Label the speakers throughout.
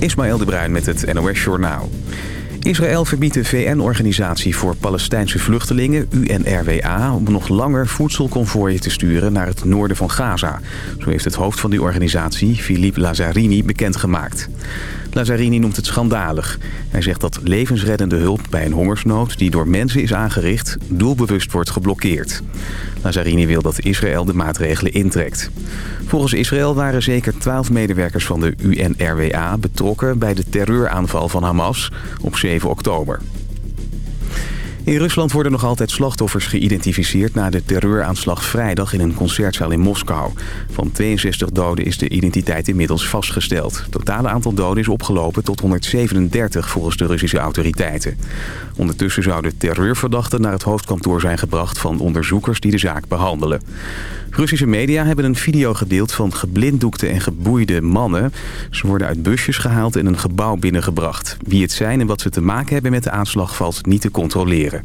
Speaker 1: Ismaël de Bruin met het NOS Journaal. Israël verbiedt de VN-organisatie voor Palestijnse vluchtelingen, UNRWA... om nog langer voedselconvooien te sturen naar het noorden van Gaza. Zo heeft het hoofd van die organisatie, Philippe Lazzarini, bekendgemaakt. Lazzarini noemt het schandalig. Hij zegt dat levensreddende hulp bij een hongersnood die door mensen is aangericht... doelbewust wordt geblokkeerd. Lazzarini wil dat Israël de maatregelen intrekt. Volgens Israël waren zeker twaalf medewerkers van de UNRWA betrokken... bij de terreuraanval van Hamas op 7 oktober. In Rusland worden nog altijd slachtoffers geïdentificeerd... na de terreuraanslag vrijdag in een concertzaal in Moskou. Van 62 doden is de identiteit inmiddels vastgesteld. Het totale aantal doden is opgelopen tot 137 volgens de Russische autoriteiten. Ondertussen zouden terreurverdachten naar het hoofdkantoor zijn gebracht... van onderzoekers die de zaak behandelen. Russische media hebben een video gedeeld van geblinddoekte en geboeide mannen. Ze worden uit busjes gehaald en een gebouw binnengebracht. Wie het zijn en wat ze te maken hebben met de aanslag valt niet te controleren.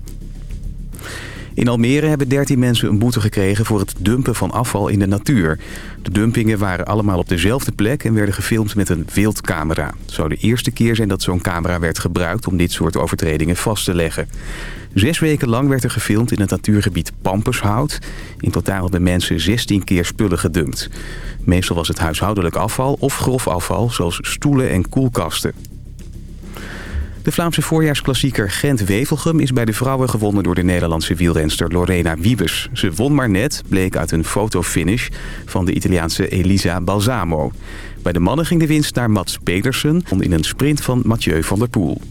Speaker 1: In Almere hebben 13 mensen een boete gekregen voor het dumpen van afval in de natuur. De dumpingen waren allemaal op dezelfde plek en werden gefilmd met een wildcamera. Het zou de eerste keer zijn dat zo'n camera werd gebruikt om dit soort overtredingen vast te leggen. Zes weken lang werd er gefilmd in het natuurgebied Pampershout. In totaal hebben mensen 16 keer spullen gedumpt. Meestal was het huishoudelijk afval of grof afval, zoals stoelen en koelkasten. De Vlaamse voorjaarsklassieker Gent-Wevelgem is bij de vrouwen gewonnen door de Nederlandse wielrenster Lorena Wiebes. Ze won maar net, bleek uit een fotofinish van de Italiaanse Elisa Balsamo. Bij de mannen ging de winst naar Mats Pedersen in een sprint van Mathieu van der Poel.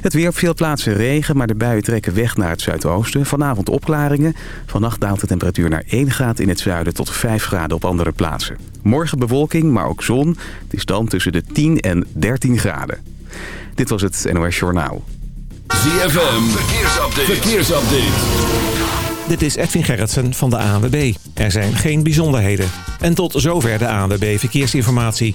Speaker 1: Het weer op veel plaatsen regen, maar de buien trekken weg naar het zuidoosten. Vanavond opklaringen. Vannacht daalt de temperatuur naar 1 graden in het zuiden tot 5 graden op andere plaatsen. Morgen bewolking, maar ook zon. Het is dan tussen de 10 en 13 graden. Dit was het NOS Journaal.
Speaker 2: ZFM, verkeersupdate. verkeersupdate.
Speaker 3: Dit is Edwin Gerritsen van de ANWB. Er zijn geen bijzonderheden. En tot zover de ANWB Verkeersinformatie.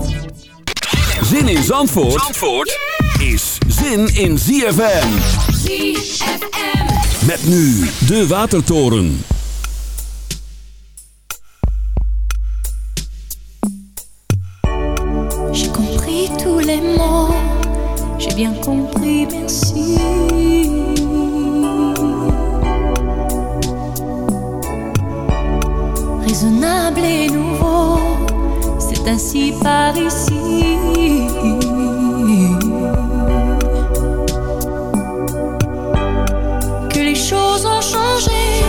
Speaker 2: Zin in Zandvoort, Zandvoort is zin in ZFM.
Speaker 4: ZFM.
Speaker 2: Met nu de Watertoren.
Speaker 5: J'ai compris tous les mots, j'ai bien compris, merci. Raisonnable et nouveau, c'est ainsi par ici. Que les choses ont changé,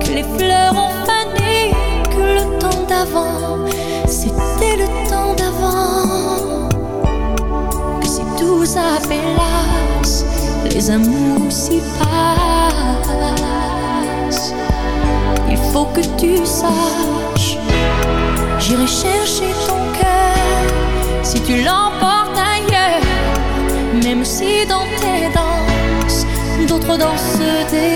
Speaker 5: que les fleurs ont fané, que le temps d'avant, c'était le temps d'avant. Que si tout s'appelasse, les amours s'y passent. Il faut que tu saches, dans ce désert.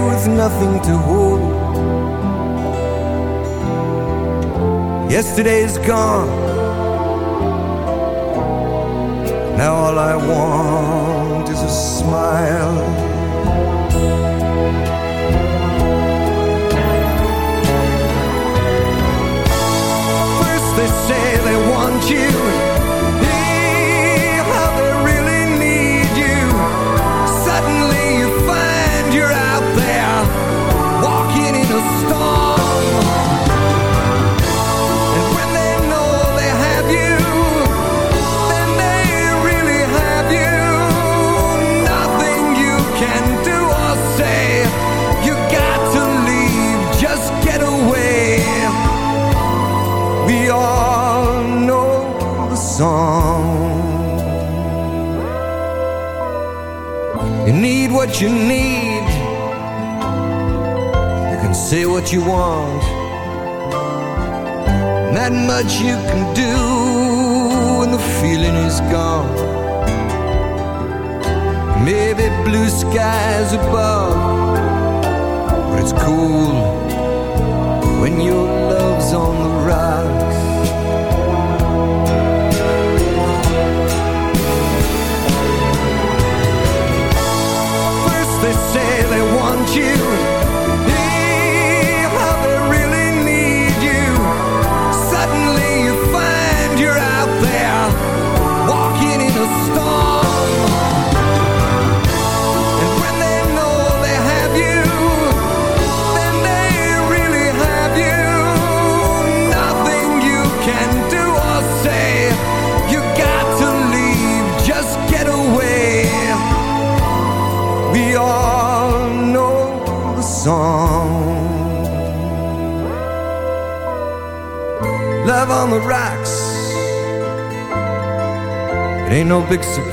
Speaker 6: with nothing to hold. Yesterday's gone. Now all I want is a smile. First they say they want you. You can do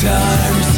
Speaker 7: times